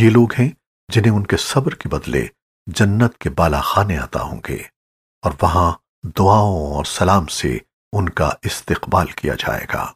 یہ لوگ ہیں جنہیں ان کے صبر کے بدلے جنت کے بالا خانے عطا ہوں گے اور وہاں دعاؤں اور سلام سے ان کا استقبال کیا جائے گا۔